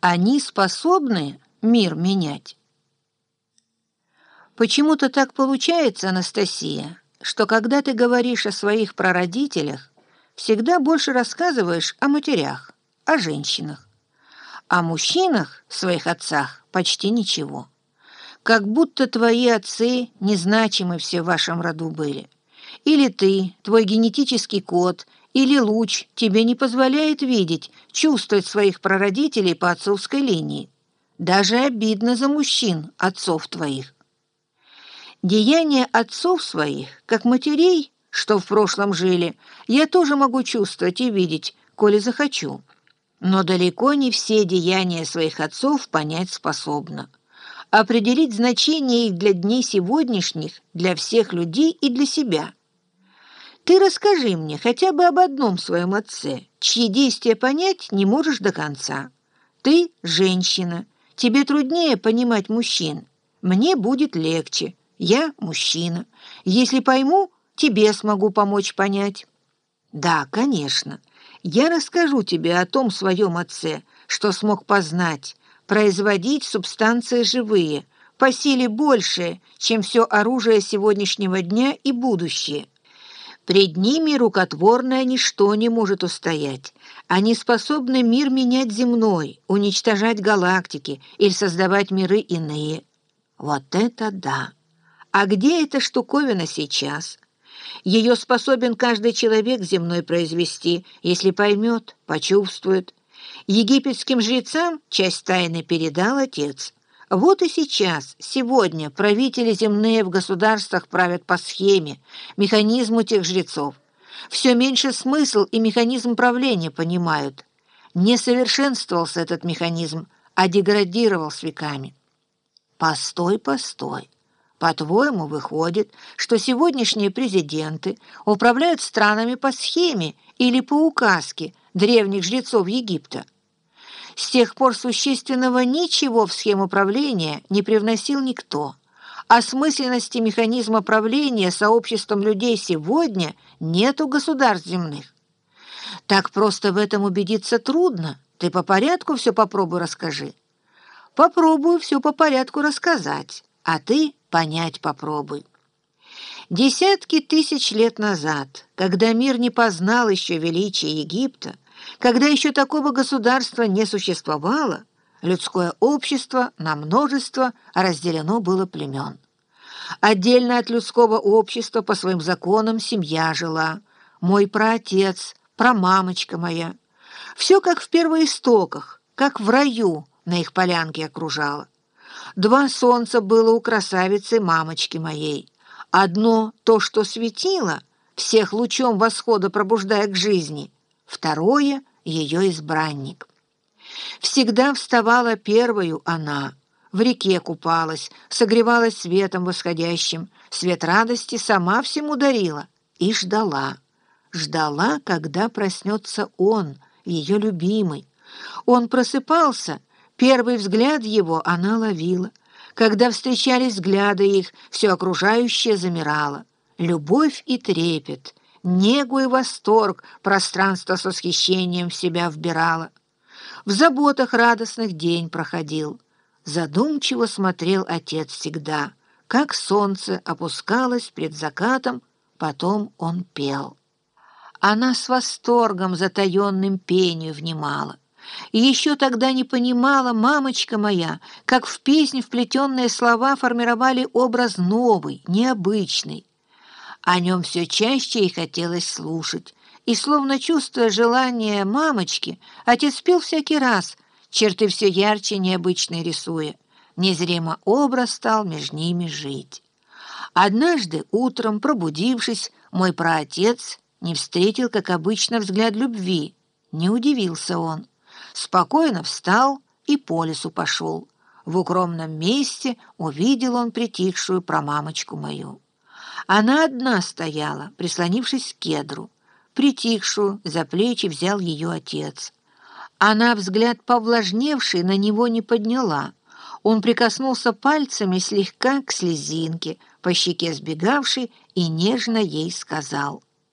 Они способны мир менять. Почему-то так получается, Анастасия, что когда ты говоришь о своих прародителях, всегда больше рассказываешь о матерях, о женщинах. О мужчинах, своих отцах, почти ничего. Как будто твои отцы незначимы все в вашем роду были. Или ты, твой генетический код, или луч тебе не позволяет видеть, чувствовать своих прародителей по отцовской линии. Даже обидно за мужчин, отцов твоих. Деяния отцов своих, как матерей, что в прошлом жили, я тоже могу чувствовать и видеть, коли захочу. Но далеко не все деяния своих отцов понять способна. Определить значение их для дней сегодняшних, для всех людей и для себя – ты расскажи мне хотя бы об одном своем отце, чьи действия понять не можешь до конца. Ты женщина, тебе труднее понимать мужчин. Мне будет легче, я мужчина. Если пойму, тебе смогу помочь понять. Да, конечно. Я расскажу тебе о том своем отце, что смог познать, производить субстанции живые, по силе большее, чем все оружие сегодняшнего дня и будущее. Пред ними рукотворное ничто не может устоять. Они способны мир менять земной, уничтожать галактики или создавать миры иные. Вот это да! А где эта штуковина сейчас? Ее способен каждый человек земной произвести, если поймет, почувствует. Египетским жрецам часть тайны передал отец – вот и сейчас, сегодня, правители земные в государствах правят по схеме, механизму тех жрецов. Все меньше смысл и механизм правления понимают. Не совершенствовался этот механизм, а деградировал с веками. Постой, постой. По-твоему, выходит, что сегодняшние президенты управляют странами по схеме или по указке древних жрецов Египта? С тех пор существенного ничего в схему правления не привносил никто. Осмысленности механизма правления сообществом людей сегодня нет у государств земных. Так просто в этом убедиться трудно. Ты по порядку все попробуй расскажи. Попробую все по порядку рассказать, а ты понять попробуй. Десятки тысяч лет назад, когда мир не познал еще величия Египта, когда еще такого государства не существовало, людское общество на множество разделено было племен. Отдельно от людского общества по своим законам семья жила, мой праотец, прамамочка моя. Все как в первоистоках, как в раю на их полянке окружало. Два солнца было у красавицы мамочки моей. Одно — то, что светило, всех лучом восхода пробуждая к жизни — второе — ее избранник. Всегда вставала первою она, в реке купалась, согревалась светом восходящим, свет радости сама всему дарила и ждала. Ждала, когда проснется он, ее любимый. Он просыпался, первый взгляд его она ловила. Когда встречались взгляды их, все окружающее замирало. Любовь и трепет — негу и восторг пространство с восхищением в себя вбирало. В заботах радостных день проходил. Задумчиво смотрел отец всегда, как солнце опускалось пред закатом, потом он пел. Она с восторгом затаенным пению внимала. И еще тогда не понимала, мамочка моя, как в песнь вплетенные слова формировали образ новый, необычный, о нем все чаще и хотелось слушать. И, словно чувствуя желание мамочки, отец пел всякий раз, черты все ярче необычно рисуя. Незримо образ стал между ними жить. Однажды утром, пробудившись, мой праотец не встретил, как обычно, взгляд любви. Не удивился он. Спокойно встал и по лесу пошел. В укромном месте увидел он притихшую промамочку мою. Она одна стояла, прислонившись к кедру. Притихшую за плечи взял ее отец. Она, взгляд повлажневший, на него не подняла. Он прикоснулся пальцами слегка к слезинке, по щеке сбегавшей, и нежно ей сказал —